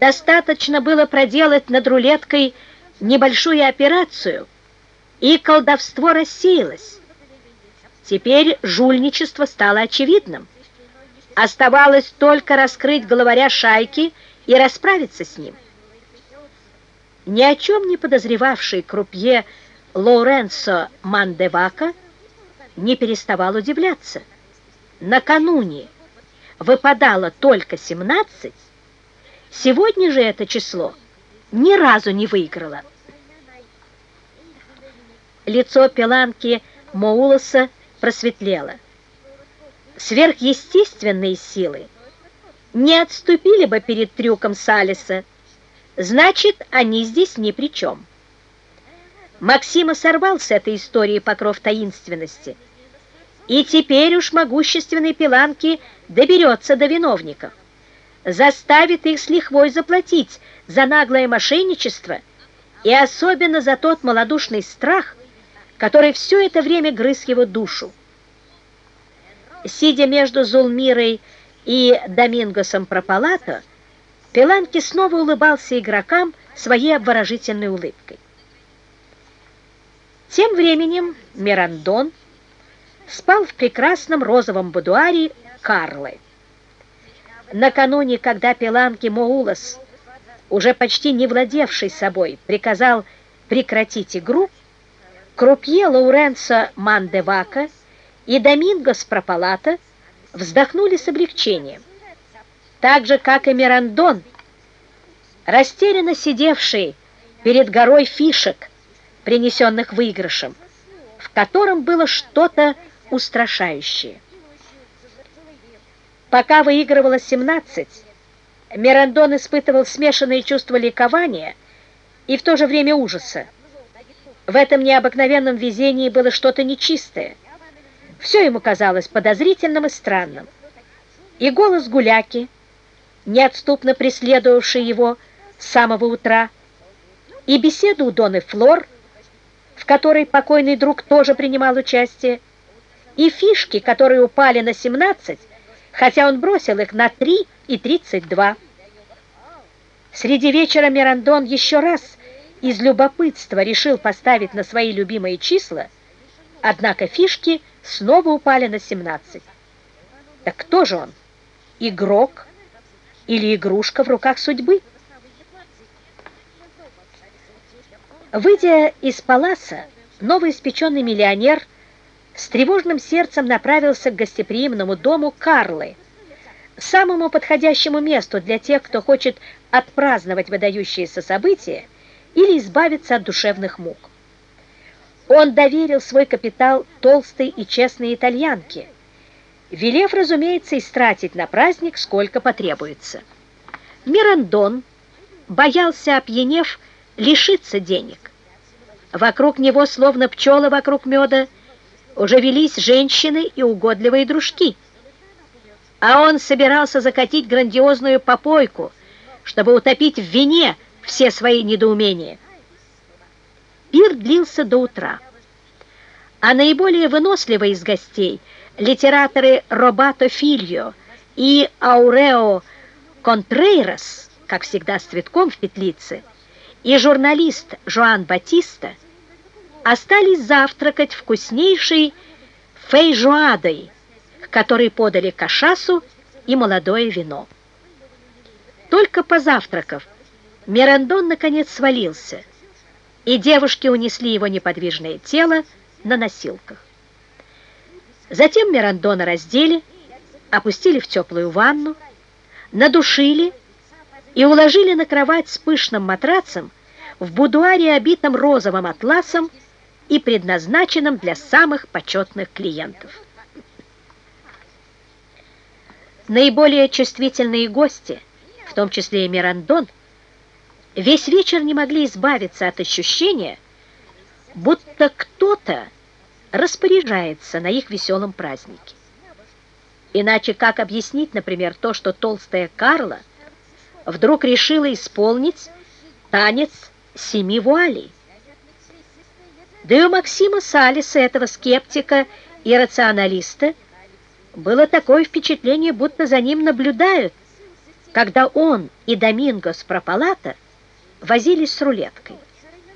Достаточно было проделать над рулеткой небольшую операцию, и колдовство рассеялось. Теперь жульничество стало очевидным. Оставалось только раскрыть главаря шайки и расправиться с ним. Ни о чем не подозревавший крупье Лоуренцо Мандевака не переставал удивляться. Накануне выпадало только 17, сегодня же это число ни разу не выиграло. Лицо Пеланки Моулоса просветлело. Сверхъестественные силы не отступили бы перед трюком Салиса, значит, они здесь ни при чем. Максима сорвал с этой истории покров таинственности, и теперь уж могущественный Пиланки доберется до виновников, заставит их с лихвой заплатить за наглое мошенничество и особенно за тот малодушный страх, который все это время грыз его душу. Сидя между Зулмирой и Домингосом Пропалато, Пеланки снова улыбался игрокам своей обворожительной улыбкой. Тем временем Мирандон спал в прекрасном розовом будуаре Карлы. Накануне, когда Пеланки Моулас, уже почти не владевший собой, приказал прекратить игру, Крупье Лауренцо Мандевака и Домингос Пропалата вздохнули с облегчением. Так же, как и Мирандон, растерянно сидевший перед горой фишек, принесенных выигрышем, в котором было что-то устрашающее. Пока выигрывало 17, Мирандон испытывал смешанные чувства ликования и в то же время ужаса. В этом необыкновенном везении было что-то нечистое. Все ему казалось подозрительным и странным. И голос гуляки, неотступно преследовавший его с самого утра, и беседа у Доны Флор, в которой покойный друг тоже принимал участие, и фишки, которые упали на 17, хотя он бросил их на 3 и 32. Среди вечера Мирандон еще раз из любопытства решил поставить на свои любимые числа, однако фишки снова упали на 17. Так кто же он? Игрок или игрушка в руках судьбы? Выйдя из паласа, новоиспеченный миллионер с тревожным сердцем направился к гостеприимному дому Карлы, самому подходящему месту для тех, кто хочет отпраздновать выдающиеся события или избавиться от душевных мук. Он доверил свой капитал толстой и честной итальянке, велев, разумеется, истратить на праздник сколько потребуется. Мирандон боялся, опьянев, лишиться денег. Вокруг него, словно пчелы вокруг меда, уже велись женщины и угодливые дружки. А он собирался закатить грандиозную попойку, чтобы утопить в вине все свои недоумения. Пир длился до утра, а наиболее выносливые из гостей, литераторы Робато Фильо и Аурео Контрейрос, как всегда с цветком в петлице, и журналист Жоан Батиста, остались завтракать вкуснейшей фейжуадой, к которой подали кашасу и молодое вино. Только позавтракав, Мирандон наконец свалился, и девушки унесли его неподвижное тело на носилках. Затем Мирандона раздели, опустили в теплую ванну, надушили и уложили на кровать с пышным матрацем в будуаре, обитом розовым атласом и предназначенном для самых почетных клиентов. Наиболее чувствительные гости, в том числе и Мирандон, весь вечер не могли избавиться от ощущения, будто кто-то распоряжается на их веселом празднике. Иначе как объяснить, например, то, что толстая Карла вдруг решила исполнить танец семи вуалей? Да и у Максима Салиса, этого скептика и рационалиста, было такое впечатление, будто за ним наблюдают, когда он и Домингос Пропалата возились с рулеткой.